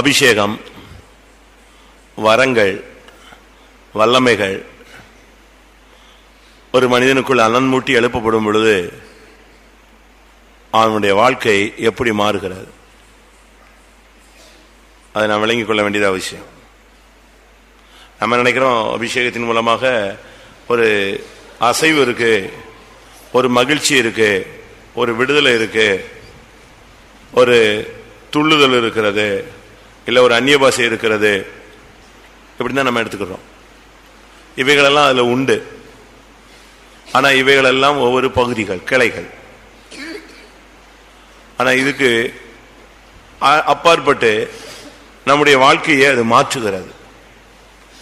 அபிஷேகம் வரங்கள் வல்லமைகள். ஒரு மனிதனுக்குள் அனன்மூட்டி எழுப்பப்படும் பொழுது அவனுடைய வாழ்க்கை எப்படி மாறுகிறது? அதை நாம் விளங்கிக் கொள்ள வேண்டியது அவசியம். நம்ம நினைக்கிறோம் அபிஷேகத்தின் மூலமாக ஒரு அசைவு இருக்கு ஒரு மகிழ்ச்சி இருக்கு ஒரு விடுதலை இருக்கு ஒரு துள்ளுதல் இருக்கிறது. இல்லை ஒரு அந்நிய பாஷை இருக்கிறது. இப்படி தான் நம்ம எடுத்துக்கிறோம். இவைகளெல்லாம் அதில் உண்டு. ஆனால் இவைகளெல்லாம் ஒவ்வொரு பகுதிகள் கிளைகள். ஆனால் இதுக்கு அ- அப்பாற்பட்டு நம்முடைய வாழ்க்கையை அது மாற்றுகிறது.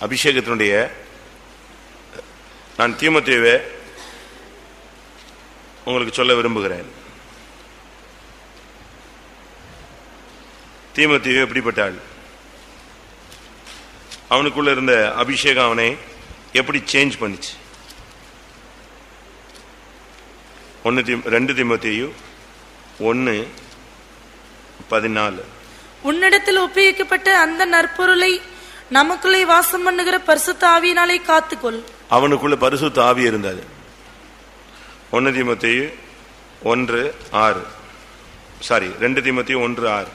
அபிஷேகத்தினுடைய நான் தீமத்தேவை உங்களுக்கு சொல்ல விரும்புகிறேன். தீமத்தேவு எப்படிப்பட்ட ஆள் அவனுக்குள்ள இருந்த அபிஷேகம் அவனை எப்படி சேஞ்ச் பண்ணுச்சு? ஒன்னு தீ ரெண்டு தீமத்தேயு ஒன்னு பதினாலு. உன்னிடத்தில் ஒப்புவிக்கப்பட்ட அந்த நற்பொருளை நமக்குள்ளே வாசம் பண்ணுகிற பரிசுத்த ஆவியினாலே காத்துக்கொள். அவனுக்குள்ள பரிசுத்த ஆவி இருந்தது. ஒன்னு தீமத்தேயு ஒன்று ஆறு. சாரி ரெண்டு தீமத்தேயு ஒன்று ஆறு.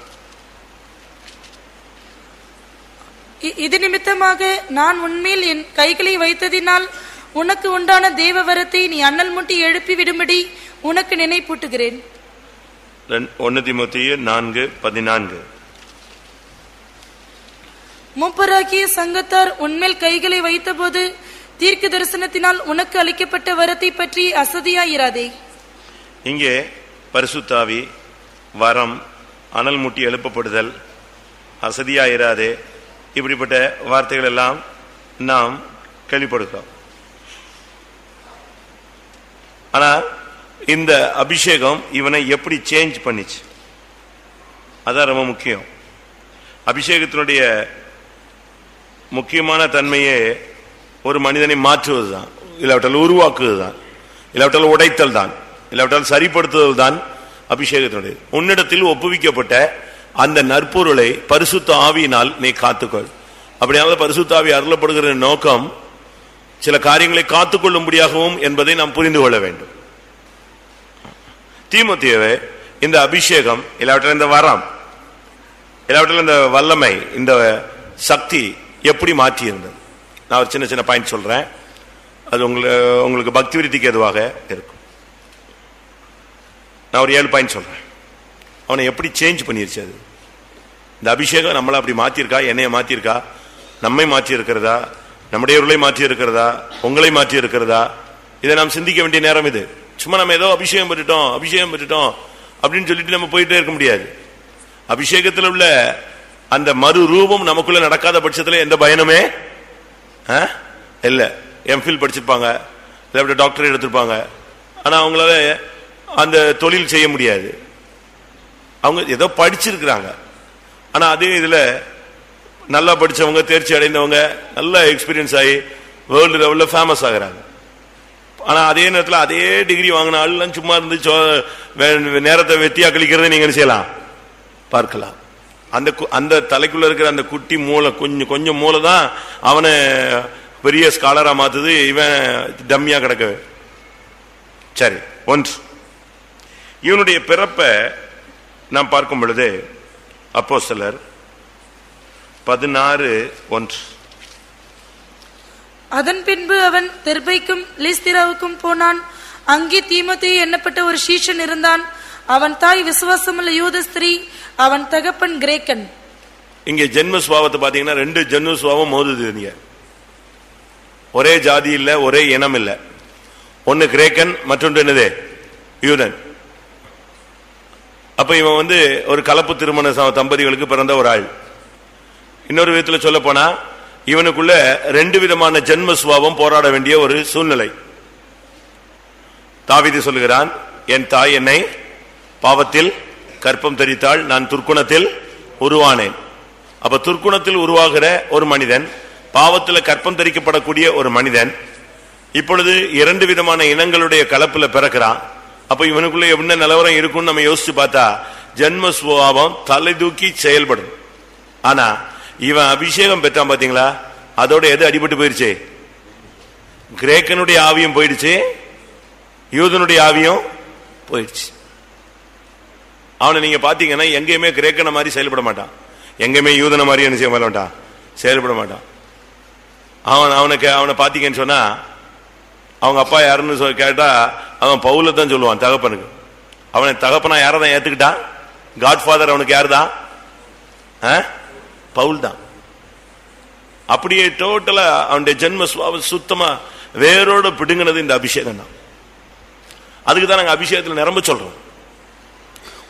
இது நிமித்தமாக நான் உன்மேல் என் கைகளை வைத்ததினால் உனக்கு உண்டான தேவ வரத்தை நீ அண்ணல் முட்டி எழுப்பி விடும்படி உனக்கு நினைப்பூட்டுகிறேன். ஒன்னு தீமத்தேயு நான்கு பதினான்கு. மூப்பராகிய சங்கத்தார் உன்மேல் கைகளை வைத்தபோது தீர்க்க தரிசனத்தினால் உனக்கு அளிக்கப்பட்ட வரத்தை பற்றி அசதியாயிராதே. இங்கே பரிசுத்தாவி வரம் அனல் முட்டி எழுப்பப்படுதல் அசதியாயிராதே. இப்படிப்பட்ட வார்த்தைகள் எல்லாம் நாம் கேள்விப்படுகிறோம். ஆனா இந்த அபிஷேகம் இவனை எப்படி சேஞ்ச் பண்ணிச்சு? அதான் ரொம்ப முக்கியம். அபிஷேகத்தினுடைய முக்கியமான தன்மையே ஒரு மனிதனை மாற்றுவதுதான். இல்லாவிட்டால் உருவாக்குவது தான் இல்லாவிட்டால் உடைத்தல் தான் இல்லாவிட்டால் சரிப்படுத்துதல் தான் அபிஷேகத்தினுடைய உன்னிடத்தில் ஒப்புவிக்கப்பட்ட அந்த நற்பொருளை பரிசுத்த ஆவியினால் நீ காத்துக்கொள். அப்படியானால் பரிசுத்த ஆவி அருளப்படுகிற நோக்கம் சில காரியங்களை காத்துக்கொள்ளும்படியாகவும் என்பதை நாம் புரிந்து கொள்ள வேண்டும். தீமத்தியவே இந்த அபிஷேகம் இல்லாவற்றில் இந்த வரம் இல்லாவற்றில் இந்த வல்லமை இந்த சக்தி எப்படி மாற்றி இருந்தது நான் ஒரு சின்ன சின்ன பாயிண்ட் சொல்கிறேன் அது உங்களுக்கு உங்களுக்கு பக்தி விருத்திக்கு எதுவாக இருக்கும். நான் ஒரு ஏழு பாயிண்ட் சொல்கிறேன் அவனை எப்படி சேஞ்ச் பண்ணிருச்சு அது? இந்த அபிஷேகம் நம்மளை அப்படி மாற்றிருக்கா என்னைய மாற்றிருக்கா நம்மை மாற்றி இருக்கிறதா நம்முடையவர்களை மாற்றி இருக்கிறதா உங்களை மாற்றி இருக்கிறதா இதை நாம் சிந்திக்க வேண்டிய நேரம் இது. சும்மா நம்ம ஏதோ அபிஷேகம் பெற்றுட்டோம் அபிஷேகம் பெற்றுட்டோம் அப்படின்னு சொல்லிட்டு நம்ம போயிட்டே இருக்க முடியாது. அபிஷேகத்தில் உள்ள அந்த மறு ரூபம் நமக்குள்ள நடக்காத பட்சத்தில் எந்த பயனுமே? ஆ? எம்ஃபில் படிச்சிருப்பாங்க. இல்லாவிட்ட டாக்டர் எடுத்திருப்பாங்க. ஆனால் அவங்களால அந்த தொழில் செய்ய முடியாது. அவங்க ஏதோ படிச்சிருக்கிறாங்க. ஆனால் அதே இதில் நல்லா படித்தவங்க தேர்ச்சி அடைந்தவங்க நல்ல எக்ஸ்பீரியன்ஸ் ஆகி வேர்ல்டு லெவலில் ஃபேமஸ் ஆகுறாங்க. ஆனால் அதே நேரத்தில் அதே டிகிரி வாங்கின ஆளுலாம் சும்மா இருந்து சோ- நேரத்தை வெத்தியா கழிக்கிறதை நீங்கள் என்ன செய்யலாம்? பார்க்கலாம். அந்த கு- அந்த தலைக்குள்ள இருக்கிற அந்த குட்டி மூளை கொஞ்சம் கொஞ்சம் மூளை தான் அவனை பெரிய ஸ்காலராக மாற்றுது இவன் டம்மியாக கிடக்க சரி ஒன்று. இவனுடைய பிறப்பை நாம் பார்க்கும் பொழுது அப்போ சிலர் பதினாறு ஒன்று. அதன் பின்பு அவன் தெர்பைக்கும் லீஸ்திராவுக்கும் போனான். அங்கே தீமோத்தேயு எண்ணப்பட்ட ஒரு சீஷன் இருந்தான். அவன் தாய் விசுவாசமுள்ள யூத ஸ்திரீ அவன் தகப்பன் கிரேக்கன். இங்க ஜென்ம சுவாவத்தை பாத்தீங்கன்னா ரெண்டு ஜென்ம சுவாவம் மோதுது இங்க. ஒரே ஜாதி இல்ல ஒரே இனம் இல்ல. ஒன்னு கிரேக்கன் மற்றொன்று என்னது? யூதன். அப்ப இவன் வந்து ஒரு கலப்பு திருமண ச- தம்பதிகளுக்கு பிறந்த ஒரு ஆள். இன்னொரு விதத்துல சொல்ல போனா இவனுக்குள்ள ரெண்டு விதமான ஜென்ம சுவாவம் போராட வேண்டிய ஒரு சூழ்நிலை. தாவிதி சொல்லுகிறான் என் தாய் என்னை பாவத்தில் கற்பம் தெரித்தாள் நான் துர்க்குணத்தில் உருவானேன். அப்ப துர்க்குணத்தில் உருவாகிற ஒரு மனிதன் பாவத்தில் கற்பம் தெரிக்கப்படக்கூடிய ஒரு மனிதன் இப்பொழுது இரண்டு விதமான இனங்களுடைய கலப்புல பிறக்கிறான். அப்ப இவனுக்குள்ள என்ன நிலவரம் இருக்கும்னு நம்ம யோசிச்சு பார்த்தா ஜென்ம சுபாவம் தலை தூக்கி செயல்படும். ஆனா இவன் அபிஷேகம் பெற்றான் பாத்தீங்களா? அதோட எது அடிபட்டு போயிருச்சு? கிரேக்கனுடைய ஆவியும் போயிடுச்சு யூதனுடைய ஆவியும் போயிடுச்சு. அவனை நீங்க பாத்தீங்கன்னா எங்கேயுமே கிரேக்கனை மாதிரி செயல்பட மாட்டான். எங்கேயுமே யூதனை மாதிரி என்ன செய்ய மாட்டான். செயல்பட மாட்டான். அவன் அவனுக்கு அவனை பாத்தீங்கன்னு சொன்னா அவங்க அப்பா யாருன்னு சொல்லி கேட்டா அவன் பவுல தான் சொல்லுவான் தகப்பனுக்கு. அவனை தகப்பனா யாரை தான் ஏத்துக்கிட்டான் காட்ஃபாதர் அவனுக்கு யாரு தான்? பவுல் தான். அப்படியே டோட்டலா அவனுடைய ஜென்ம சுவாபம் சுத்தமா வேரோட பிடுங்கினது இந்த அபிஷேகம் தான். அதுக்கு தான் நாங்க அபிஷேகத்தில் நிரம்ப சொல்றோம்.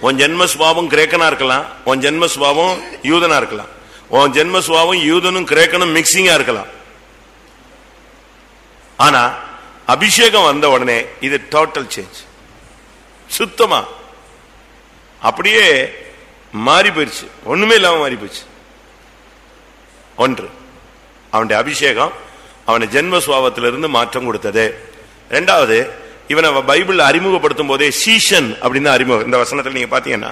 உன் ஜென்ம சுவாபம் கிரேக்கனா இருக்கலாம் உன் ஜென்ம சுவாபம் யூதனா இருக்கலாம் உன் ஜென்ம யூதனும் கிரேக்கனும் மிக்சிங்கா இருக்கலாம். ஆனா அபிஷேகம் வந்த உடனே இது டோட்டல் சேஞ்ச் சுத்தமா. அப்படியே மாறி போயிடுச்சு ஒண்ணுமே இல்லாம மாறி போயிடுச்சு ஒன்று அவனுடைய அபிஷேகம் அவனை ஜென்மஸ்வாபத்திலிருந்து மாற்றம் கொடுத்தது. ரெண்டாவது இவனை பைபிள் அறிமுகப்படுத்தும் போதே சீஷன் அப்படின்னு அறிமுகம். இந்த வசனத்தில் நீங்க பாத்தீங்கன்னா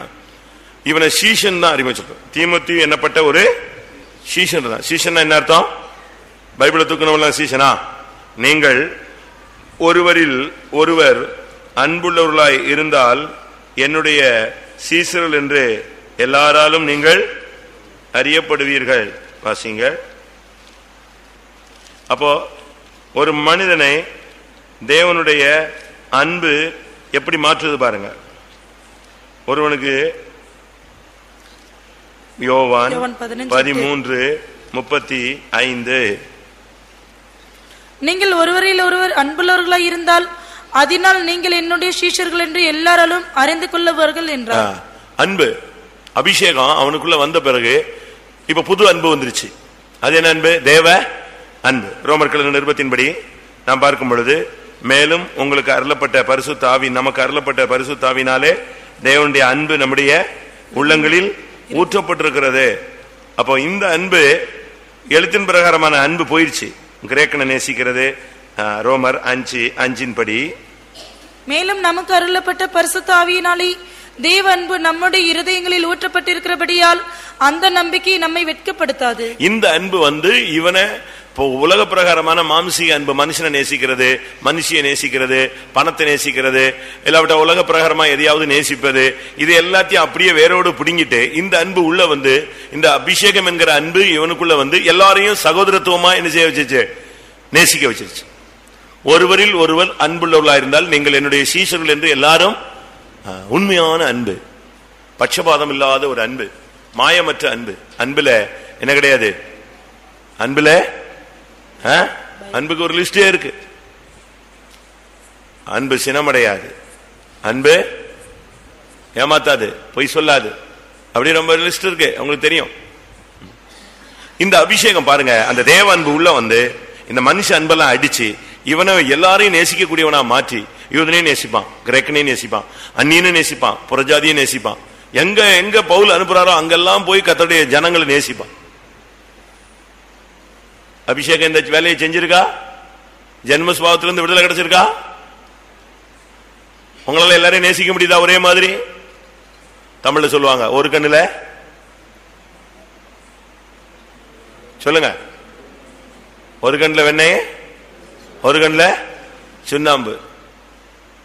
இவனை சீஷன் தான் அறிமுகம் தீமத்தி என்னப்பட்ட ஒரு சீஷன் தான். சீசன் என்ன அர்த்தம்? பைபிளை தூக்கணும் சீசனா நீங்கள் ஒருவரில் ஒருவர் அன்புள்ளவர்களாய் இருந்தால் என்னுடைய சீசர்கள் என்று எல்லாராலும் நீங்கள் அறியப்படுவீர்கள். வாசிங்க. அப்போ ஒரு மனிதனை தேவனுடைய அன்பு எப்படி மாற்றுது பாருங்க. ஒருவனுக்கு யோவான் பதிமூன்று முப்பத்தி ஐந்து. நீங்கள் ஒருவரில் ஒருவர் அன்புள்ளவர்களாய் இருந்தால் அதனால் நீங்கள் என்னுடைய சீஷர்கள் என்று எல்லாராலும் அறிந்து கொள்ளவர்கள் என்றார். அன்பு அபிஷேகம் அவனுக்குள்ள வந்த பிறகு இப்ப புது அன்பு வந்துருச்சு. அது என்ன அன்பு? தேவ அன்பு. ரோமர் நிருபத்தின்படி நாம் பார்க்கும் பொழுது மேலும் உங்களுக்கு அருளப்பட்ட பரிசு தாவி நமக்கு அருளப்பட்ட பரிசு தாவினாலே தேவனுடைய அன்பு நம்முடைய உள்ளங்களில் ஊற்றப்பட்டிருக்கிறது. அப்போ இந்த அன்பு எழுத்தின் பிரகாரமான அன்பு போயிடுச்சு கிரேக்கனை நேசிக்கிறது ரோமர் அஞ்சு அஞ்சின் படி மேலும் நமக்கு அருளப்பட்ட பரிசுத்த ஆவியினாலே தேவ அன்பு நம்முடைய இருதயங்களில் ஊற்றப்பட்டிருக்கிறபடியால் அந்த நம்பிக்கை நம்மை வெட்கப்படுத்தாது. இந்த அன்பு வந்து இவனை இப்போ உலக பிரகாரமான மாம்சீக அன்பு மனுஷனை நேசிக்கிறது மனுஷியை நேசிக்கிறது பணத்தை நேசிக்கிறது இல்லாவிட்ட உலக பிரகாரமா எதையாவது நேசிப்பது இது எல்லாத்தையும் அப்படியே வேரோடு பிடுங்கிட்டு இந்த அன்பு உள்ள வந்து இந்த அபிஷேகம் என்கிற அன்பு இவனுக்குள்ள வந்து எல்லாரையும் சகோதரத்துவமா என்ன செய்ய வச்சிருச்சு? நேசிக்க வச்சிருச்சு. ஒருவரில் ஒருவர் அன்புள்ளவர்களா இருந்தால் நீங்கள் என்னுடைய சீசர்கள் என்று எல்லாரும் உண்மையான அன்பு பட்சபாதம் இல்லாத ஒரு அன்பு மாயமற்ற அன்பு. அன்புல என்ன கிடையாது? அன்புல அன்புக்கு ஒரு லிஸ்டே இருக்கு. அன்பு சினமடையாது. அன்பு ஏமாத்தாது பொய் சொல்லாது. அப்படி ரொம்ப லிஸ்ட் இருக்கு. உங்களுக்கு தெரியும். இந்த அபிஷேகம் பாருங்க. அந்த தேவ அன்பு உள்ள வந்து இந்த மனுஷ அன்பெல்லாம் அடிச்சு இவனை எல்லாரையும் நேசிக்கக்கூடியவனா மாற்றி யூதனையும் நேசிப்பான் கிரேக்கனையும் நேசிப்பான் அந்நியனும் நேசிப்பான் புறஜாதியும் நேசிப்பான். எங்க எங்க பவுல் அனுப்புறாரோ அங்கெல்லாம் போய் கத்தோடைய ஜனங்களை நேசிப்பான். அபிஷேகம் இந்த வேலையை செஞ்சிருக்கா? ஜென்மஸ்பாவத்திலிருந்து விடுதலை கிடைச்சிருக்கா? உங்களால எல்லாரையும் நேசிக்க முடியுதா ஒரே மாதிரி? தமிழ்ல சொல்லுவாங்க ஒரு கண்ணுல சொல்லுங்க. ஒரு கண்ணுல வெண்ணெய் ஒரு கண்ணுல சுண்ணாம்பு.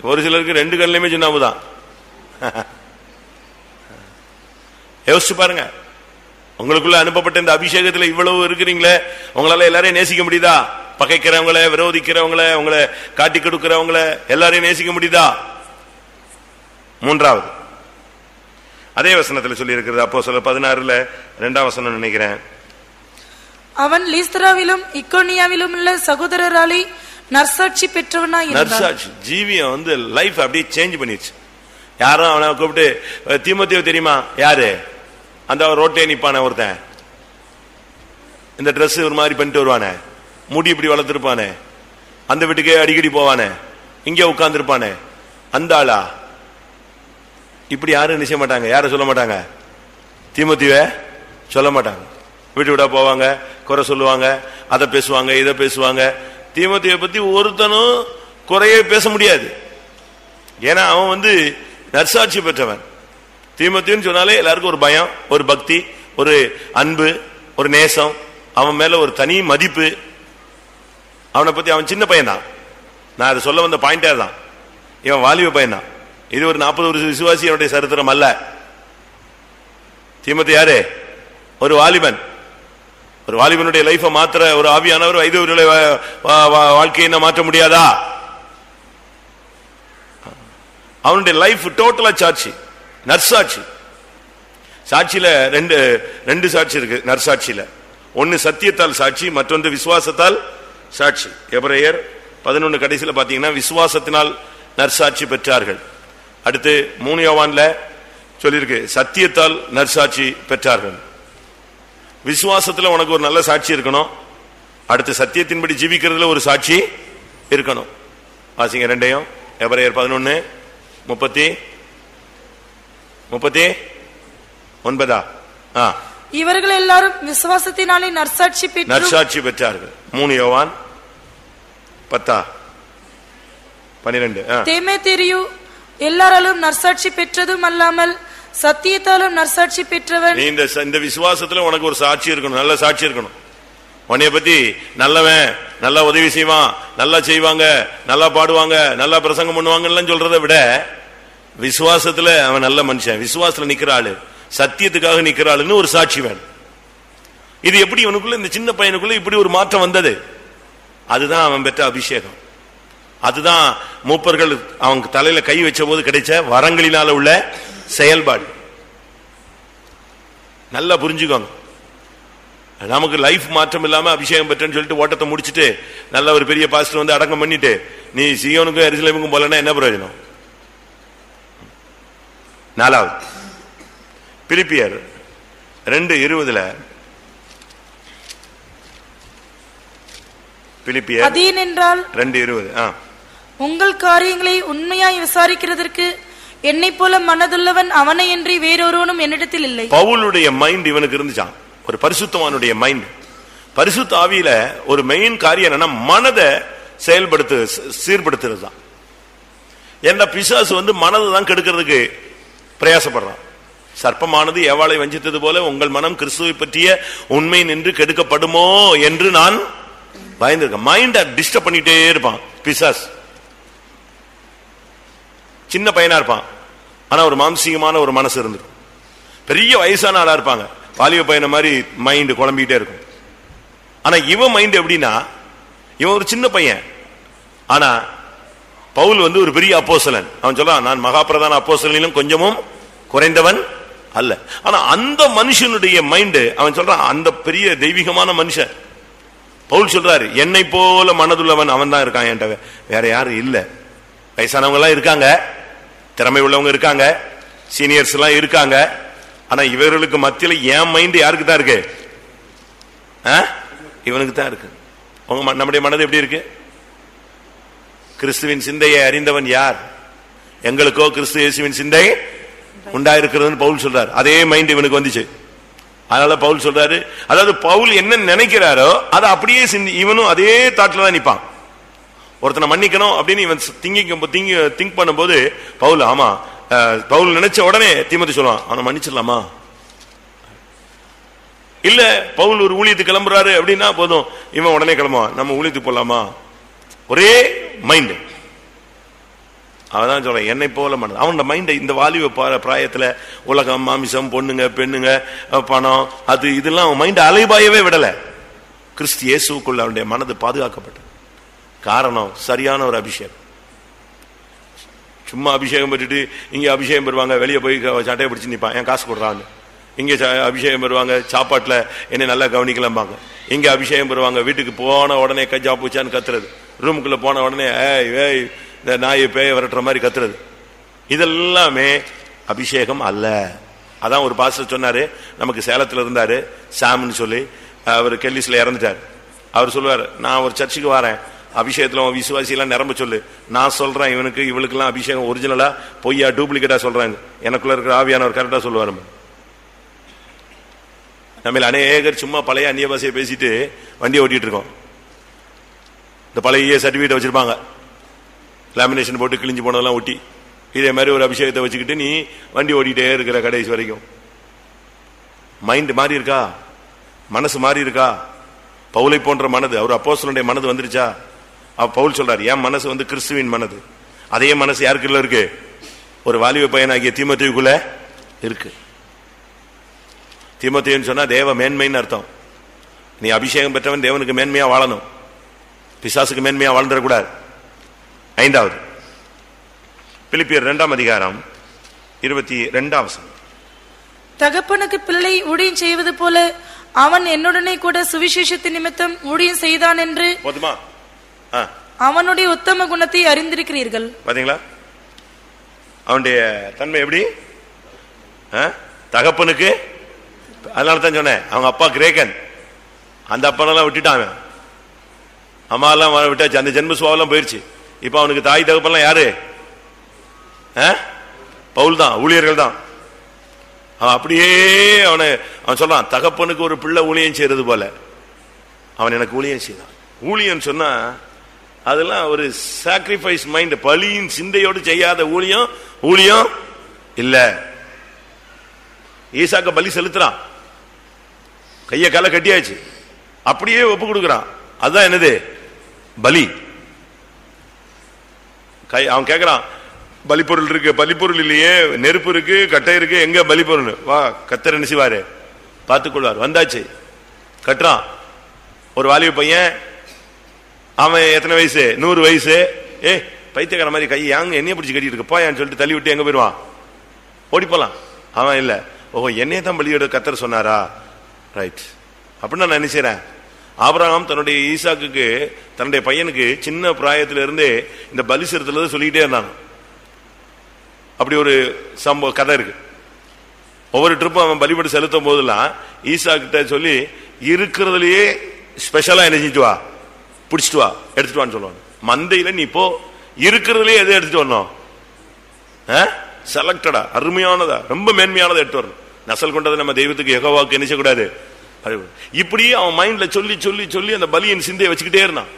ஒரு சிலருக்கு ரெண்டு கண்ணிலுமே சுண்ணாம்பு தான். யோசிச்சு பாருங்க. உங்களுக்குள்ள அனுப்பப்பட்ட இந்த அபிஷேகத்துல இவ்வளவு இருக்கிறீங்களே உங்களால எல்லாரையும் நேசிக்க முடியுதா? பகைக்கிறவங்கள விரோதிக்கிறவங்கள உங்களை காட்டி கொடுக்கிறவங்கள எல்லாரையும் நேசிக்க முடியுதா? மூன்றாவது. அதே வசனத்துல சொல்லி இருக்கிறது அப்போ சொல்ல பதினாறுல ரெண்டாம் வசனம் நினைக்கிறேன். அவன் லீஸ்தராவிலும் இக்கோனியாவிலும் உள்ள சகோதரராலே நற்சாட்சி பெற்றவனாய் இருந்தான். நர்சாட்சி ஜீவியம் வந்து லைஃப் அப்படியே சேஞ்ச் பண்ணிடுச்சு. யாரும் அவனை கூப்பிட்டு "அஹ், தீமோத்தேயு தெரியுமா? யாரு? அந்த ரோட்லயே நிப்பான ஒருத்தன். இந்த ட்ரெஸ் ஒரு மாதிரி பண்ணிட்டு வருவானே. முடி இப்படி வளர்த்துருப்பானே. அந்த வீட்டுக்கே அடிக்கடி போவானே. இங்கே உட்காந்துருப்பானே அந்த ஆளா? இப்படி யாரும் நிச்சய மாட்டாங்க? யாரும் சொல்ல மாட்டாங்க? தீமோத்தேயுவை சொல்ல மாட்டாங்க. வீட்டு விட போவாங்க குறை சொல்லுவாங்க அதை பேசுவாங்க இதை பேசுவாங்க. தீமோத்தேயுவை பத்தி ஒருத்தனும் குறையே பேச முடியாது. ஏன்னா அவன் வந்து நர்சாட்சி பெற்றவன். தீமத்தின்னு சொன்னாலே எல்லாருக்கும் ஒரு பயம் ஒரு பக்தி ஒரு அன்பு ஒரு நேசம். அவன் மேல ஒரு தனி மதிப்பு. அவனை பத்தி அவன் சின்ன பையன்தான். நான் அதை சொல்ல வந்த பாயிண்டே தான். இவன் வாலிப பையன்தான். இது ஒரு நாற்பது வருஷம் விசுவாசி அவனுடைய சரித்திரம் அல்ல. தீமத்து யாரு? ஒரு வாலிபன். ஒரு வாலிபனுடைய லைஃபை மாத்திர ஒரு ஆவியானவர் வைதவருடைய வா- வாழ்க்கையை மாற்ற முடியாதா? அவனுடைய லைஃப் டோட்டலா சார்ஜ் நற்சாட்சி. சாட்சியில ரெண்டு ரெண்டு சாட்சி இருக்கு நற்சாட்சியில. ஒன்னு சத்தியத்தால் சாட்சி மற்றொன்று விசுவாசத்தால் சாட்சி. எபிரேயர் பதினொன்று கடைசியில் பார்த்தீங்கன்னா விசுவாசத்தினால் நற்சாட்சி பெற்றார்கள். அடுத்து மூணு யோவான்ல சொல்லியிருக்கு சத்தியத்தால் நற்சாட்சி பெற்றார்கள். விசுவாசத்தில் உனக்கு ஒரு நல்ல சாட்சி இருக்கணும். அடுத்து சத்தியத்தின்படி ஜீவிக்கிறதுல ஒரு சாட்சி இருக்கணும். வாசிங்க ரெண்டையும். எபிரேயர் பதினொன்று முப்பத்தி முப்பத்தி ஒன்பதா? இவர்கள் எல்லாரும் விசுவாசத்தினாலே நற்சாட்சி நற்சாட்சி பெற்றார்கள். மூணு யோவான் பத்தா? பனிரெண்டு. தேமே எல்லாராலும் நற்சாட்சி பெற்றதும் அல்லாமல் சத்தியத்தாலும் நற்சாட்சி பெற்றவன் இந்த இந்த விசுவாசத்துல உனக்கு ஒரு சாட்சி இருக்கணும் நல்ல சாட்சி இருக்கணும். உன்னைய பத்தி நல்லவன் நல்லா உதவி செய்வான் நல்லா செய்வாங்க நல்லா பாடுவாங்க நல்லா பிரசங்கம் பண்ணுவாங்கன்னு சொல்றதை விட விசுவாசத்துல அவன் நல்ல மனுஷன். விசுவாசத்துல நிக்கிற ஆளு சத்தியத்துக்காக நிக்கிற ஆளுன்னு ஒரு சாட்சி வேணும். இது எப்படி இவனுக்குள்ள இந்த சின்ன பையனுக்குள்ள இப்படி ஒரு மாற்றம் வந்தது? அதுதான் அவன் பெற்ற அபிஷேகம். அதுதான் மூப்பர்கள் அவங்க தலையில கை வச்ச போது கிடைச்ச வரங்களினால உள்ள செயல்பாடு. நல்லா புரிஞ்சுக்கோங்க. நமக்கு லைஃப் மாற்றம் இல்லாம அபிஷேகம் பெற்றேன்னு சொல்லிட்டு ஓட்டத்தை முடிச்சிட்டு நல்ல ஒரு பெரிய பாஸ்டர் வந்து அடக்கம் பண்ணிட்டு நீ சியோனுக்கும் எரிசலேமுக்கும் போலன்னா என்ன பிரயோஜனம்? நாலாவது. பிலிப்பியர் ரெண்டு இருபதுல பிலிப்பியர் அதேன் என்றால்? ரெண்டு இருபது உங்கள் காரியங்களை உண்மையாய் விசாரிக்கிறதற்கு என்னைப் போல மனதுள்ளவன் அவனை என்று வேறொருவனும் என்னிடத்தில் இல்லை. பவுலுடைய மைண்ட் இவனுக்கு இருந்துச்சான் ஒரு பரிசுத்தவானுடைய மைண்ட் பரிசுத்த ஆவியில ஒரு மெயின் காரியம் என்னன்னா மனதை செயல்படுத்து சீர்படுத்துறது தான் ஏன்னா பிசாசு வந்து மனதை தான் கெடுக்கிறதுக்கு பிரயாசப்படுறான். சர்ப்பமானது எவாளை வஞ்சித்தது போல உங்கள் மனம் கிறிஸ்துவை பற்றிய உண்மை நின்று கெடுக்கப்படுமோ என்று நான் பயந்துருக்கேன். மைண்ட டிஸ்டர்ப் பண்ணிட்டே இருப்பான். பிசாஸ். சின்ன பையனா இருப்பான். ஆனா ஒரு மாம்சீகமான ஒரு மனசு இருந்திருக்கும். பெரிய வயசான ஆளா இருப்பாங்க. வாலிப பையனை மாதிரி மைண்ட் குழம்பிக்கிட்டே இருக்கும். ஆனா இவன் மைண்ட் எப்படின்னா இவன் ஒரு சின்ன பையன். ஆனா பவுல் வந்து ஒரு பெரிய அப்போசலன் அவன் சொல்றான் நான் மகாபிரதான அப்போஸ்தலனிலும் கொஞ்சமும் குறைந்தவன் அல்ல. ஆனா அந்த மனுஷனுடைய மைண்ட் அவன் சொல்றான் அந்த பெரிய தெய்வீகமான மனுஷன். பவுல் சொல்றாரு என்னை போல மனதுள்ளவன் அவன் தான் இருக்கான் என்கிட்ட. வேற யாரும் இல்லை. வயசானவங்க எல்லாம் இருக்காங்க. திறமை உள்ளவங்க இருக்காங்க. சீனியர்ஸ் எல்லாம் இருக்காங்க. ஆனா இவர்களுக்கு மத்தியில் என் மைண்ட் யாருக்கு தான் இருக்கு? ஆ? இவனுக்கு தான் இருக்கு. உங்க நம்முடைய மனது எப்படி இருக்கு? கிறிஸ்துவின் சிந்தையை அறிந்தவன் யார்? எங்களுக்கோ கிறிஸ்து இயேசுவின் சிந்தை உண்டாயிருக்கிறதுன்னு பவுல் சொல்றாரு. அதே மைண்ட் இவனுக்கு வந்துச்சு. அதனால பவுல் சொல்றாரு அதாவது பவுல் என்ன நினைக்கிறாரோ அதை அப்படியே சிந்தி இவனும் அதே தாட்ல தான் நிற்பான் ஒருத்தனை மன்னிக்கணும் அப்படின்னு இவன் திங்கிக்கும் திங்க் திங்க் பண்ணும்போது பவுல் ஆமா பவுல் நினைச்ச உடனே தீமதி சொல்லுவான் அவனை மன்னிச்சிடலாமா? இல்ல பவுல் ஒரு ஊழியத்துக்கு கிளம்புறாரு அப்படின்னா போதும் இவன் உடனே கிளம்புவான் நம்ம ஊழியத்துக்கு போலாமா? ஒரே மைண்ட் அவதான் சொல்றேன் என்னை போல மனது அவனோட மைண்ட் இந்த வாலிப பா- பிராயத்துல உலகம் மாமிசம் பொண்ணுங்க பெண்ணுங்க பணம் அது இதெல்லாம் அவன் மைண்ட் அலைபாயவே விடல. கிறிஸ்து இயேசுக்குள்ள அவனுடைய மனது பாதுகாக்கப்பட்டது. காரணம் சரியான ஒரு அபிஷேகம். சும்மா அபிஷேகம் பெற்றுட்டு இங்க அபிஷேகம் பெறுவாங்க வெளியே போய் சட்டையை பிடிச்சு நிற்பான் என் காசு கொடுறான்னு. இங்கே அபிஷேகம் பெறுவாங்க சாப்பாட்டில் என்னை நல்லா கவனிக்கலாம்பாங்க. இங்கே அபிஷேகம் பெறுவாங்க வீட்டுக்கு போன உடனே கஜா பூச்சான்னு கத்துறது. ரூமுக்குள்ளே போன உடனே ஏய் ஏய் இந்த நாய் பேய விரட்டுற மாதிரி கத்துறது. இதெல்லாமே அபிஷேகம் அல்ல. அதான் ஒரு பாஸ்டர் சொன்னார் நமக்கு சேலத்தில் இருந்தார் சாம்னு சொல்லி அவர் கெல்லிஸில் இறந்துட்டார். அவர் சொல்லுவார் நான் ஒரு சர்ச்சுக்கு வரேன் அபிஷேகத்தில் உன் விசுவாசியெல்லாம் நிரம்ப சொல்லு. நான் சொல்கிறேன் இவனுக்கு இவளுக்கெல்லாம் அபிஷேகம் ஒரிஜினலாக பொய்யா டூப்ளிகேட்டாக சொல்றாங்க. எனக்குள்ளே இருக்கிற ஆவியானவர் சொல்லுவார். நம்ம நம்ம அநேகர் சும்மா பழைய அந்நிய பாஷையை பேசிட்டு வண்டியை ஓட்டிட்டு இருக்கோம் இந்த பழைய சர்டிபிகேட் வச்சிருப்பாங்க. லேமினேஷன் போட்டு கிழிஞ்சு போனதெல்லாம் ஒட்டி. இதே மாதிரி ஒரு அபிஷேகத்தை வச்சுக்கிட்டு நீ வண்டி ஓட்டிட்டே இருக்கிற கடைசி வரைக்கும். மைண்ட் மாறி இருக்கா மனசு மாறி இருக்கா பவுலை போன்ற மனது. அவர் அப்போஸ்தலனுடைய மனது வந்துருச்சா? அவ பவுல் சொல்றாரு என் மனசு வந்து கிறிஸ்துவின் மனது. அதே மனசு யாருக்குள்ள இருக்கு? ஒரு வாலிப பையனாகிய தீமோத்தேயுக்குள்ள இருக்கு. தீமோத்தேயுன்னு சொன்னா தேவ மேன்மைன்னு அர்த்தம். நீ அபிஷேகம் பெற்றவன் தேவனுக்கு மேன்மையா வாழணும். பிசாசுக்கு மேன்மையா வாழ்ந்துடக்கூடாது. ஐந்தாவது. பிலிப்பியர் இரண்டாம் அதிகாரம் இருபத்தி ரெண்டாம் தகப்பனுக்கு பிள்ளை ஊழியம் செய்வது போல அவன் என்னுடனே கூட சுவிசேஷத்தின் நிமித்தம் ஊழியம் செய்தான் என்று போதுமா? அவனுடைய உத்தம குணத்தை அறிந்திருக்கிறீர்கள். பாத்தீங்களா? அவனுடைய தன்மை எப்படி? தகப்பனுக்கு அதனால தான் சொன்னேன் அவங்க அப்பா கிரேக்கன். அந்த அப்பனெல்லாம் விட்டுட்டான் அவன். அம்மாலாம் விட்டாச்சு. அந்த ஜென்ம சுவாவெல்லாம் போயிருச்சு. இப்போ அவனுக்கு தாய் தகப்பெல்லாம் யாரு? ஆ? பவுல் தான் ஊழியர்கள் தான். அவன் அப்படியே அவனை அவன் சொல்றான் தகப்பனுக்கு ஒரு பிள்ளை ஊழியம் செய்யறது போல. அவன் எனக்கு ஊழியம் செய்தான். ஊழியம் சொன்னா அதெல்லாம் ஒரு சாக்ரிஃபைஸ் மைண்ட் பலியின் சிந்தையோடு செய்யாத ஊழியம் ஊழியம் இல்ல. ஈசாக்க பலி செலுத்துறான். கையை கால கட்டியாச்சு. அப்படியே ஒப்பு கொடுக்குறான். அதுதான் என்னது? பலி. கை அவன் கேக்குறான் பலிப்பொருள் இருக்கு பலிப்பொருள் இல்லையே நெருப்பு இருக்கு கட்டை இருக்கு எங்க பலிப்பொருள் வா கத்தர் என்ன செய்வாரு? பார்த்துக்கொள்வார் வந்தாச்சு. கட்டுறான். ஒரு வாலிப பையன் அவன் எத்தனை வயசு? நூறு வயசு. ஏ பைத்தியக்கார மாதிரி கை யாங்க என்னைய பிடிச்சி கட்டிட்டு இருக்க. போயான்னு சொல்லிட்டு தள்ளி விட்டு எங்க போயிருவான்? ஓடி போலாம். அவன் இல்ல. ஓஹோ என்னைய தான் பலியோட கத்தர் சொன்னாரா? ரைட் அப்படின்னு நான் நினைச்சேன் ஆபிரகாம் தன்னுடைய ஈசாக்கு தன்னுடைய பையனுக்கு சின்ன பிராயத்துல இருந்தே இந்த பலி சொல்லிக்கிட்டே இருந்தான் அப்படி ஒரு சம்பவ கதை இருக்கு. ஒவ்வொரு ட்ரிப்பும் அவன் பலிபடி செலுத்தும் போதெல்லாம் ஈசா கிட்ட சொல்லி இருக்கிறதுலயே ஸ்பெஷலா என்ன செஞ்சுட்டு வா? பிடிச்சிட்டு வா. எடுத்துட்டு வான்னு சொல்லுவாங்க. மந்தையில நீ இப்போ இருக்கிறதுலயே எதை எடுத்துட்டு வரணும்? செலக்டடா அருமையானதா. ரொம்ப மேன்மையானதை எடுத்து வரணும். நசல் கொண்டதை நம்ம தெய்வத்துக்கு எகவாக்கு நினைச்சக்கூடாது அறிவு. இப்படி அவன் மைண்ட்ல சொல்லி சொல்லி சொல்லி அந்த பலியின் சிந்தையை வச்சுக்கிட்டே இருந்தான்.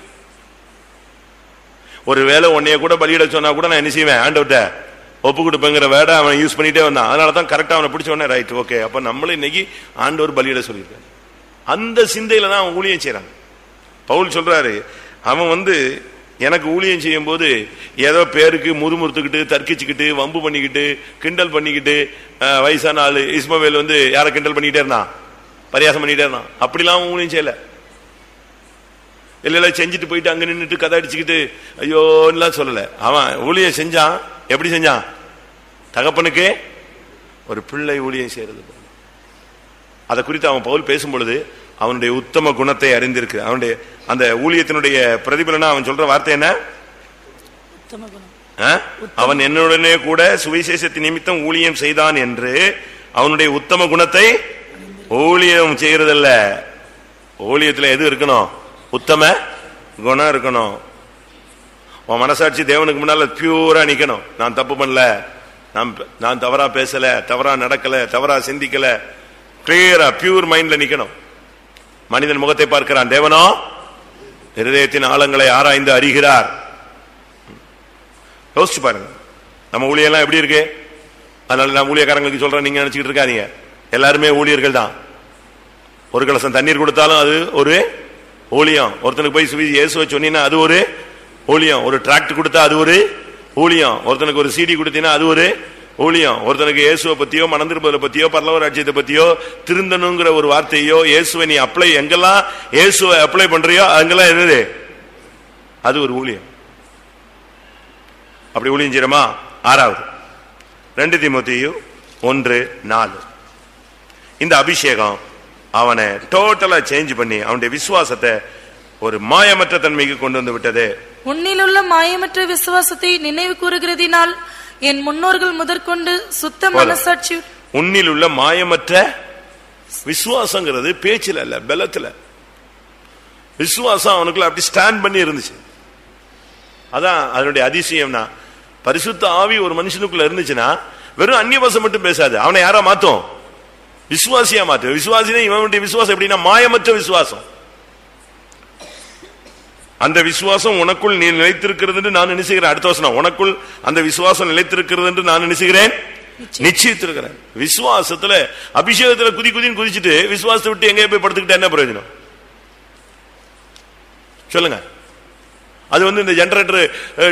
ஒருவேளை உன்னைய கூட பலியிட சொன்னா கூட நான் என்ன செய்வேன்? ஆண்டவர்கிட்ட ஒப்பு கொடுப்பேங்கிற வேட அவன் யூஸ் பண்ணிட்டே வந்தான். அதனால தான் கரெக்டாக அவனை பிடிச்ச உடனே ரைட் ஓகே அப்போ நம்மளும் இன்னைக்கு ஆண்டவர் பலியிட சொல்லியிருக்காரு. அந்த சிந்தையில தான் அவன் ஊழியம் செய்கிறான் பவுல் சொல்றாரு அவன் வந்து எனக்கு ஊழியம் செய்யும் போது ஏதோ பேருக்கு முறுமுறுத்துக்கிட்டு தர்க்கிச்சுக்கிட்டு வம்பு பண்ணிக்கிட்டு கிண்டல் பண்ணிக்கிட்டு வயசான ஆள் இஸ்மவேல் வந்து யாரை கிண்டல் பண்ணிக்கிட்டே இருந்தான்? பரியாசம் பண்ணிக்கிட்டே இருந்தான் அப்படிலாம் ஊழியம் செய்யல. இல்ல செஞ்சுட்டு போயிட்டு அங்க நின்னுட்டு கதை அடிச்சுக்கிட்டு ஐயோன்னுலாம் சொல்லல. அவன் ஊழியம் செஞ்சான். எப்படி செஞ்சான்? தகப்பனுக்கு ஒரு பிள்ளை ஊழியம் செய்யறது போல. அதை குறித்து அவன் பவுல் பேசும் பொழுது அவனுடைய உத்தம குணத்தை அறிந்திருக்கு. அவனுடைய அந்த ஊழியத்தினுடைய பிரதிபலனா அவன் சொல்ற வார்த்தை என்ன? உத்தம குணம். ஆ? அவன் என்னுடனே கூட சுவிசேஷத்தின் நிமித்தம் ஊழியம் செய்தான் என்று அவனுடைய உத்தம குணத்தை ஊழியம் செய்யறதில்ல. ஊழியத்தில் எது இருக்கணும்? உத்தம குணம் இருக்கணும். உன் மனசாட்சி தேவனுக்கு முன்னால பியூரா நிக்கணும். நான் தப்பு பண்ணல. நான் நான் தவறா பேசல தவறா நடக்கல தவறா சிந்திக்கல. கிளியரா பியூர் மைண்ட்ல நிக்கணும். மனிதன் முகத்தை பார்க்கிறான். தேவனோ ஹிருதயத்தின் ஆழங்களை ஆராய்ந்து அறிகிறார். யோசிச்சு பாருங்க. நம்ம ஊழியெல்லாம் எப்படி இருக்கு? அதனால நான் ஊழியக்காரங்களுக்கு சொல்றேன். நீங்க நினைச்சுக்கிட்டு இருக்காதீங்க. எல்லாருமே ஊழியர்கள் தான். ஒரு கலசம் தண்ணீர் கொடுத்தாலும் அது ஒரு ஊழியம். ஒருத்தனுக்கு போய் சுவி இயேசுவை சொன்னீங்கன்னா அது ஒரு ஊழியம். ஒரு டிராக்ட் கொடுத்தா அது ஒரு ஊழியம். ஒருத்தனுக்கு ஒரு சிடி கொடுத்தீங்கன்னா அது ஒரு ஊழியம். ஒருத்தனுக்கு இயேசுவை பத்தியோ மனந்திருப்பதை பத்தியோ பரலவ ராஜ்யத்தை பத்தியோ திருந்தணுங்கிற ஒரு வார்த்தையோ இயேசுவை நீ அப்ளை எங்கெல்லாம் இயேசுவை அப்ளை பண்றியோ அங்கெல்லாம் என்னது? அது ஒரு ஊழியம். அப்படி ஊழியம் செய்யறோமா? ஆறாவது. ரெண்டு திமுத்தையும் ஒன்று நாலு. இந்த அபிஷேகம் அவனை டோட்டலா சேஞ்ச் பண்ணி அவனுடைய விசுவாசத்தை ஒரு மாயமற்ற தன்மைக்கு கொண்டு வந்து விட்டது. உன்னிலுள்ள மாயமற்ற விசுவாசத்தை நினைவு கூறுகிறதினால் என் முன்னோர்கள் முதற்கொண்டு சுத்த. மனசாட்சி உன்னில் உள்ள மாயமற்ற விசுவாசங்கிறது பேச்சில் அல்ல பலத்துல. விசுவாசம் அவனுக்குள்ள அப்படி ஸ்டாண்ட் பண்ணி இருந்துச்சு. அதான் அதனுடைய அதிசயம்னா பரிசுத்த ஆவி ஒரு மனுஷனுக்குள்ள இருந்துச்சுன்னா வெறும் அந்நியபாசம் மட்டும் பேசாது. அவனை யாரா மாத்தும்? விசுவாசியா மாத்து விசுவாசினா இவனுடைய விசுவாசம் எப்படின்னா மாயமற்ற விசுவாசம். அந்த விசுவாசம் உனக்குள் நீ நிலைத்திருக்கிறது என்று நான் நினைச்சுகிறேன் அடுத்த வசனம் உனக்குள் அந்த விசுவாசம் நிலைத்திருக்கிறது என்று நான் நினைச்சுகிறேன் நிச்சயித்திருக்கிறார் விசுவாசத்துல அபிஷேகத்துல குதி குதின்னு குதிச்சுட்டு விசுவாசத்தை விட்டு எங்க போய் படுத்துக்கிட்டா என்ன பிரயோஜனம்? சொல்லுங்க. அது வந்து இந்த ஜெனரேட்டர்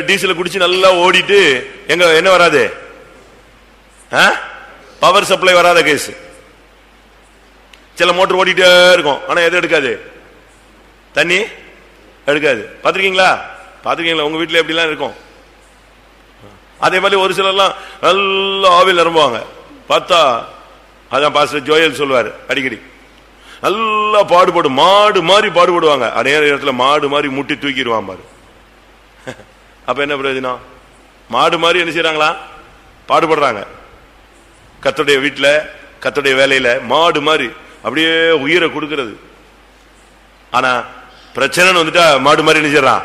டீசல குடிச்சு நல்லா ஓடிட்டு எங்க என்ன வராது? பவர் சப்ளை வராத கேஸ் சில மோட்டர் ஓடிட்டே இருக்கும். ஆனால் எது எடுக்காது? தண்ணி எடுக்காது. பார்த்துருக்கீங்களா? பார்த்துருக்கீங்களா? உங்கள் வீட்டில் எப்படிலாம் இருக்கும்? அதே மாதிரி ஒரு சிலர்லாம் நல்லா ஆவில் நிரம்புவாங்க. பார்த்தா அதான் பாஸ்டர் ஜோயல் சொல்லுவார் அடிக்கடி. நல்லா பாடுபடும் மாடு மாதிரி பாடுபடுவாங்க அதே இடத்துல மாடு மாதிரி முட்டி தூக்கிடுவான் பாரு. அப்போ என்ன பிரயோஜனம்? மாடு மாதிரி என்ன செய்கிறாங்களா பாடுபடுறாங்க. கத்துடைய வீட்டில் கத்துடைய வேலையில் மாடு மாதிரி அப்படியே உயிரை கொடுக்கறது. ஆனா பிரச்சனைன்னு வந்துட்டா மாடு மாதிரி நினைச்சிடறான்.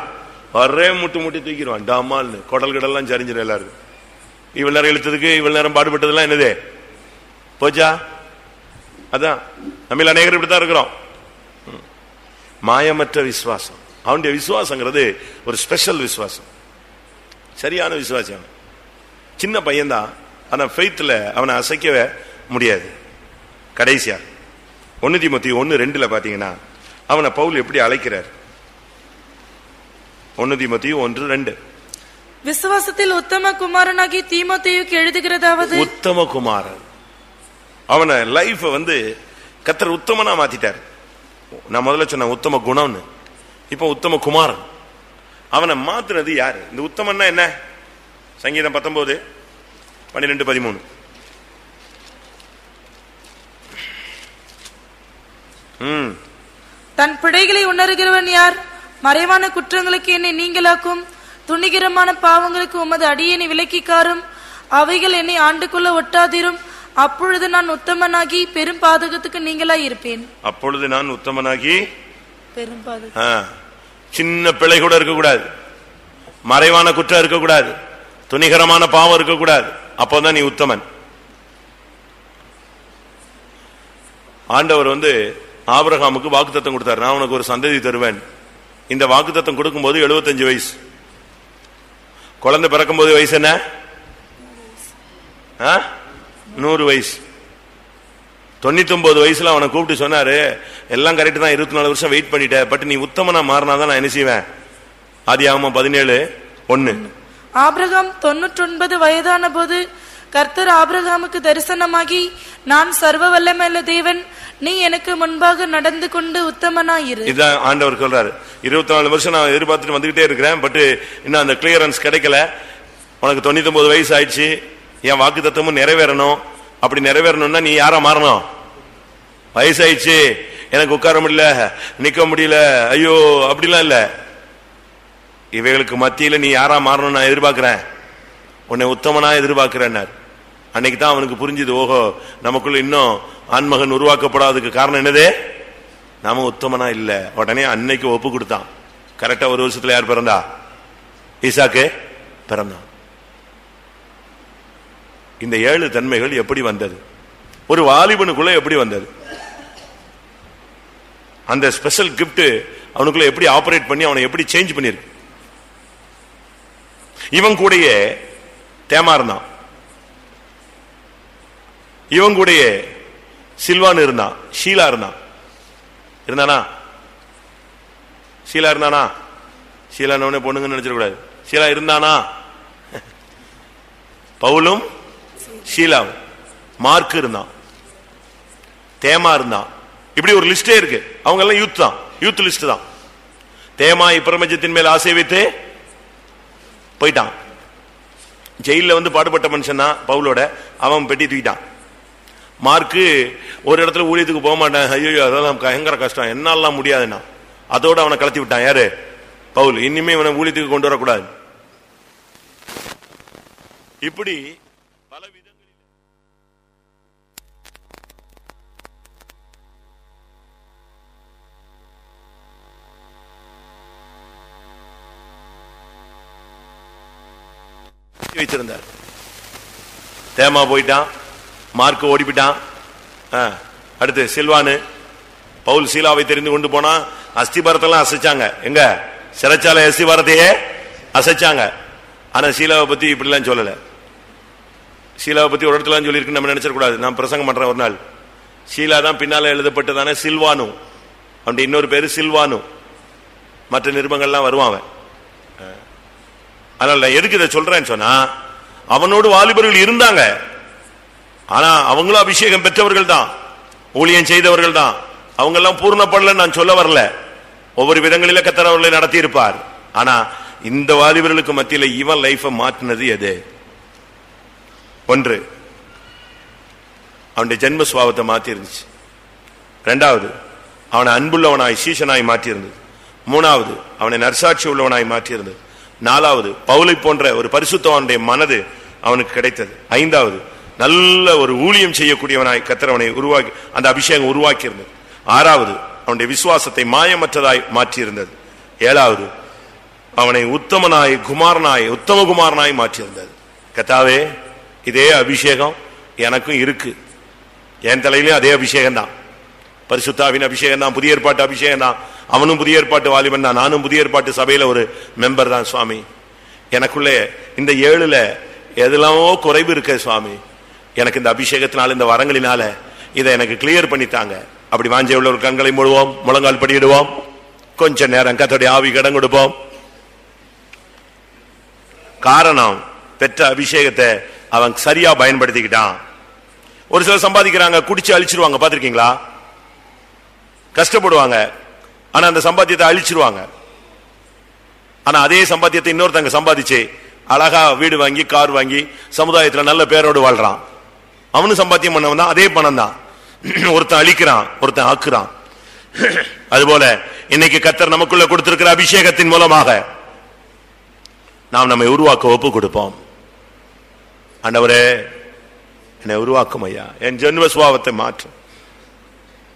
வரே முட்டு முட்டி தூக்கிடுவான். டாமால்னு. குடல் கடல்லாம் சரிஞ்சிடும் எல்லாரும் இவ்வளவு நேரம் இழுத்ததுக்கு இவ்வளவு நேரம் பாடுபட்டதெல்லாம் என்னது? போச்சா? அதான். நம்ம அநேகர் இப்படித்தான் இருக்கிறோம். ம். மாயமற்ற விசுவாசம். அவனுடைய விசுவாசங்கிறது ஒரு ஸ்பெஷல் விசுவாசம். சரியான விசுவாசம் சின்ன பையன்தான். ஆனா ஃபெய்த்தில் அவனை அசைக்கவே முடியாது. கடைசியாக ஒன்னு தீமத்தி ஒன்னு ரெண்டுல பாத்தீங்கன்னா அவனை பவுல் எப்படி அழைக்கிறார்? ஒன்னு தீமத்தி ஒன்று ரெண்டு. விசுவாசத்தில் உத்தம குமாரனாகி தீமோத்தேயுக்கு எழுதுகிறதாவது? உத்தம குமாரன். அவனை லைஃப் வந்து கத்தர் உத்தமனா மாத்திட்டார். நான் முதல்ல சொன்ன உத்தம குணம்னு. இப்ப உத்தம குமாரன். அவனை மாத்துனது யாரு? இந்த உத்தமன்னா என்ன? சங்கீதம் பத்தொன்பது பன்னிரெண்டு பதிமூணு. தன் பிழைகளை உணர்கிறவன் யார்? மறைவான குற்றங்களுக்கு என்னை நீங்களாக்கும். துணிகரமான பாவங்களுக்கு உமது அடியேனை விலக்கிக்காரும் அவைகள் என்னை ஆண்டுக்குள்ள ஒட்டாதிரும். அப்பொழுது நான் உத்தமனாகி பெரும் பாதகத்துக்கு நீங்களாய் இருப்பேன் அப்பொழுது நான் உத்தமனாகி பெரும் சின்ன பிழை கூட இருக்கக்கூடாது. மறைவான குற்றம் இருக்கக்கூடாது. துணிகரமான பாவம் இருக்கக்கூடாது. அப்போதான் நீ உத்தமன். ஆண்டவர் வந்து ஆபிரகாமுக்கு வாக்குத்தத்தம் கொடுத்தார். நான் உனக்கு ஒரு சந்ததி தருவேன். இந்த வாக்குத்தத்தம் கொடுக்கும்போது 75 வயசு. குழந்தை பிறக்கும் போது வயசு என்ன? ஆ? நூறு வயசு. தொண்ணூத்தி ஒன்பது வயசுல அவனை கூப்பிட்டு சொன்னாரு எல்லாம் கரெக்ட் தான் இருபத்தி நாலு வருஷம் வெயிட் பண்ணிட்ட. பட் நீ உத்தமனா மாறினாதான் நான் என்ன செய்வேன்? ஆதி ஆகமா பதினேழு ஒன்னு. ஆபிரகாம் தொன்னூற்றொன்பது வயதான போது கர்த்தர் ஆபிரகாமுக்கு தரிசனமாகி நான் சர்வ வல்லமல்ல தேவன் நீ எனக்கு முன்பாக நடந்து கொண்டு உத்தமனாயிரு. இதுதான் ஆண்டவர் சொல்றாரு. இருபத்தி நாலு வருஷம் நான் எதிர்பார்த்துட்டு வந்துகிட்டே இருக்கிறேன் பட் இன்னும் அந்த கிளியரன்ஸ் கிடைக்கல. உனக்கு தொண்ணூத்தி வயசு ஆயிடுச்சு என் வாக்கு தத்துவமும் நிறைவேறணும். அப்படி நிறைவேறணும்னா நீ யாரா மாறணும்? வயசாயிடுச்சு. எனக்கு உட்கார முடியல. நிக்க முடியல. ஐயோ அப்படிலாம் இல்ல. இவைகளுக்கு மத்தியில நீ யாரா மாறணும் நான் எதிர்பார்க்கிறேன். உன்னை உத்தமனா எதிர்பார்க்கிறேன்னாரு. அன்னைக்கு தான் அவனுக்கு புரிஞ்சுது ஓஹோ நமக்குள்ள இன்னும் ஆண்மகன் உருவாக்கப்படாததுக்கு காரணம் என்னதே? நாம உத்தமனா இல்ல. உடனே அன்னைக்கு ஒப்பு கொடுத்தான். கரெக்டா ஒரு வருஷத்துல யார் பிறந்தா? ஈசாக்கு பிறந்தான். இந்த ஏழு தன்மைகள் எப்படி வந்தது? ஒரு வாலிபனுக்குள்ள எப்படி வந்தது? அந்த ஸ்பெஷல் கிப்ட் அவனுக்குள்ள எப்படி ஆபரேட் பண்ணி அவனை எப்படி சேஞ்ச் பண்ணிருக்கு இவன் கூடயே தேமாறினான் இருந்தான் இவன் சில்வான் இருந்தான் ஷீலா இருந்தான். இருந்தானா? ஷீலா இருந்தானா? ஷீலா பொண்ணுங்கன்னு நினைச்சிடக்கூடாது ஷீலா இருந்தானா? பவுலும் ஷீலாவும். மார்க் இருந்தான். தேமா இருந்தான். இப்படி ஒரு லிஸ்டே இருக்கு. அவங்க எல்லாம் யூத் தான். யூத் லிஸ்ட் தான். தேமா இப்பிரமஞ்சத்தின் மேல் ஆசை வைத்து போயிட்டான். ஜெயில வந்து பாடுபட்ட மனுஷன் தான் பவுலோட. அவன் பெட்டி தூக்கிட்டான். மார்க்கு ஒரு இடத்துல ஊழியத்துக்கு போக மாட்டேன். ஐயோ அதெல்லாம் பயங்கர கஷ்டம். என்னாலாம் முடியாதுன்னா அதோட அவனை கலத்தி விட்டான். யாரு? பவுல். இனிமே இவனை ஊழியத்துக்கு கொண்டு வரக்கூடாது. இப்படி பல விதங்களில் வைத்திருந்தார் தேமா போயிட்டான். மார்க் ஓடி போயிட்டான் ஆ, அடுத்து சில்வானு. பவுல் சீலாவை தெரிந்து கொண்டு போனா அஸ்திபாரத்தெல்லாம் அசைச்சாங்க. எங்க? சிறைச்சாலை அஸ்திபாரத்தையே அசைச்சாங்க. ஆனா சீலாவை பத்தி இப்படிலாம் சொல்லல. ஷீலாவை பத்தி ஒரு இடத்துல சொல்லியிருக்கு நம்ம நினைச்சிடக்கூடாது. நான் பிரசங்கம் பண்றேன் ஒரு நாள். ஷீலா தான் பின்னால எழுதப்பட்டதானே சில்வானு. அவன் இன்னொரு பேரு சில்வானு. மற்ற நிருபங்கள்லாம் வருவான் அவன். அஹ். அதனால எதுக்கு இதை சொல்றேன்னு சொன்னா அவனோடு வாலிபர்கள் இருந்தாங்க. ஆனா அவங்களும் அபிஷேகம் பெற்றவர்கள் தான் ஊழியம் செய்தவர்கள் தான் அவங்க எல்லாம் பூர்ணப்படல நான் சொல்ல வரல. ஒவ்வொரு விதங்களில கத்தர் அவர்களை நடத்தி இருப்பார் ஆனா இந்த வாலிபர்களுக்கு மத்தியில் இவன் லைஃப மாற்றினது எது? ஒன்று அவனுடைய ஜென்ம சுவாவத்தை மாத்தி இருந்துச்சு ரெண்டாவது அவனை அன்புள்ளவனாய் சீசனாய் மாற்றியிருந்தது. மூணாவது அவனை நர்சாட்சி உள்ளவனாய் மாற்றியிருந்தது. நாலாவது பவுலை போன்ற ஒரு பரிசுத்தவனுடைய மனது அவனுக்கு கிடைத்தது. ஐந்தாவது நல்ல ஒரு ஊழியம் செய்யக்கூடியவனாய் கத்திரவனை உருவாக்கி அந்த அபிஷேகம் உருவாக்கி இருந்தது ஆறாவது அவனுடைய விசுவாசத்தை மாயமற்றதாய் மாற்றியிருந்தது. ஏழாவது அவனை உத்தமனாய் குமாரனாய் உத்தம குமாரனாய் மாற்றியிருந்தது. கத்தாவே இதே அபிஷேகம் எனக்கும் இருக்கு. என் தலையிலும் அதே அபிஷேகம் தான் பரிசுத்தாவின் அபிஷேகம் தான் புதிய ஏற்பாட்டு அபிஷேகம் தான் அவனும் புதிய ஏற்பாட்டு வாலிபன் தான். நானும் புதிய ஏற்பாட்டு சபையில ஒரு மெம்பர் தான் சுவாமி. எனக்குள்ளே இந்த ஏழுல எதெல்லாமோ குறைவு இருக்க சுவாமி. எனக்கு இந்த அபிஷேகத்தினால இந்த வரங்களினால இதை எனக்கு கிளியர் பண்ணித்தாங்க. அப்படி வாஞ்ச உள்ள ஒரு கண்களை மூடுவோம் முழங்கால் படியிடுவோம். கொஞ்ச நேரம் கத்தோடைய ஆவி கடன் கொடுப்போம். காரணம் பெற்ற அபிஷேகத்தை அவன் சரியா பயன்படுத்திக்கிட்டான். ஒரு சிலர் சம்பாதிக்கிறாங்க குடிச்சு அழிச்சிருவாங்க பாத்திருக்கீங்களா கஷ்டப்படுவாங்க. ஆனா அந்த சம்பாத்தியத்தை அழிச்சிருவாங்க. ஆனா அதே சம்பாத்தியத்தை இன்னொருத்தங்க சம்பாதிச்சு அழகா வீடு வாங்கி கார் வாங்கி சமுதாயத்துல நல்ல பேரோடு வாழ்றான். அவனும் சம்பாத்தியம் பண்ணவன் தான் அதே பணம் தான். ஒருத்தன் அழிக்கிறான் ஒருத்தன் ஆக்குறான். அதுபோல இன்னைக்கு கத்தர் நமக்குள்ள கொடுத்திருக்கிற அபிஷேகத்தின் மூலமாக நாம் நம்மை உருவாக்க ஒப்பு கொடுப்போம். ஆண்டவரே என்னை உருவாக்கும் ஐயா. என் ஜென்ம சுவாவத்தை மாற்றும்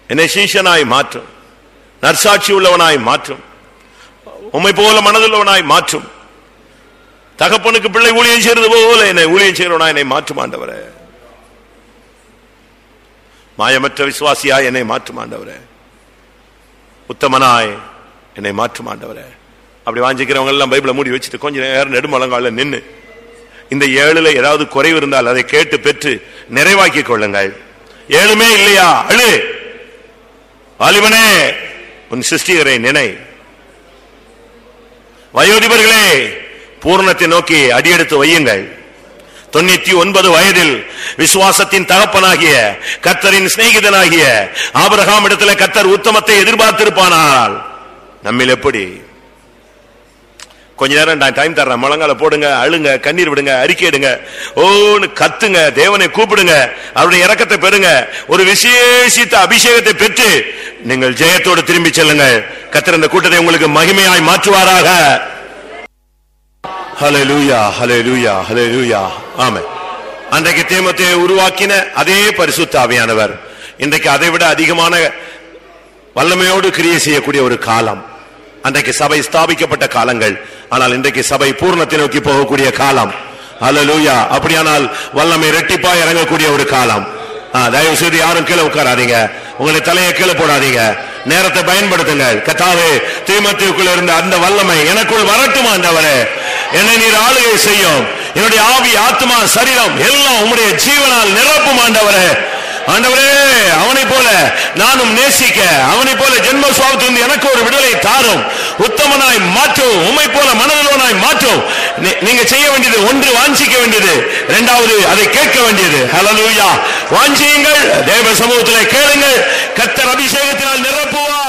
என்னை சீஷனாய் மாற்றும் நற்சாட்சி உள்ளவனாய் மாற்றும் உண்மை போல மனதுள்ளவனாய் மாற்றும் தகப்பனுக்கு பிள்ளை ஊழியம் செய்யறது போல என்னை ஊழியம் செய்யறவனா என்னை மாற்றும் ஆண்டவரே. மாயமற்ற விசுவாசியாய் என்னை மாற்றுமாண்டவரே உத்தமனாய் என்னை மாற்றுமாண்டவரே அப்படி வாஞ்சிக்கிறவங்க எல்லாம் பைபிளை மூடி வச்சுட்டு கொஞ்ச நேரம் நெடுமலங்கால நின்னு இந்த ஏழுல ஏதாவது குறைவு இருந்தால் அதை கேட்டு பெற்று நிறைவாக்கிக் கொள்ளுங்கள். ஏழுமே இல்லையா? அழு. வாலிபனே உன் சிருஷ்டிகரை நினை. வயோதிபர்களே பூர்ணத்தை நோக்கி அடியெடுத்து வையுங்கள். தொண்ணூத்தி ஒன்பது வயதில் விசுவாசத்தின் தகப்பனாகிய கத்தரின் சிநேகிதனாகிய ஆபரகாம் இடத்துல கத்தர் உத்தமத்தை எதிர்பார்த்திருப்பானால் நம்மில் எப்படி? கொஞ்ச நேரம் நான் டைம் தர்றேன். முழங்கால போடுங்க அழுங்க கண்ணீர் விடுங்க அறிக்கையிடுங்க ஓன்னு கத்துங்க தேவனை கூப்பிடுங்க அவருடைய இறக்கத்தை பெறுங்க. ஒரு விசேஷித்த அபிஷேகத்தை பெற்று நீங்கள் ஜெயத்தோடு திரும்பி செல்லுங்கள். கத்திர இந்த கூட்டத்தை உங்களுக்கு மகிமையாய் மாற்றுவாராக. ஹalleluya ஹalleluya ஹalleluya ஆமை அன்றைக்கு தேமத்தை உருவாக்கின அதே பரிசுத்தாவியானவர். இன்றைக்கு அதை விட அதிகமான வல்லமையோடு கிரியை செய்யக்கூடிய ஒரு காலம். அன்றைக்கு சபை ஸ்தாபிக்கப்பட்ட காலங்கள். ஆனால் இன்றைக்கு சபை பூர்ணத்தை நோக்கி போகக்கூடிய காலம். அலலூயா அப்படியானால் வல்லமை ரெட்டிப்பா இறங்கக்கூடிய ஒரு காலம். தயவு செய்து யாரும் கீழே உட்காராதீங்க. உங்களை தலையை கீழே போடாதீங்க. நேரத்தை பயன்படுத்துங்கள். கத்தாவே தீமத்திற்குள் இருந்த அந்த வல்லமை எனக்குள் வரட்டும் ஆண்டவரே. என்னை நீர் ஆளுகை செய்யும். என்னுடைய ஆவி ஆத்மா சரீரம் எல்லாம் உம்முடைய ஜீவனால் நிரப்பும் ஆண்டவரே. ஆண்டவரே அவனை போல நானும் நேசிக்க அவனை போல ஜென்ம சுவாபத்திலிருந்து எனக்கு ஒரு விடுதலை தாரும். உத்தமனாய் மாற்றும் உம்மை போல மனதிலோனாய் மாற்றும் நீங்க செய்ய வேண்டியது ஒன்று வாஞ்சிக்க வேண்டியது. இரண்டாவது அதை கேட்க வேண்டியது. ஹலலூயா வாஞ்சியுங்கள் தேவ சமூகத்திலே கேளுங்கள். கத்தர் அபிஷேகத்தினால் நிரப்புவார்.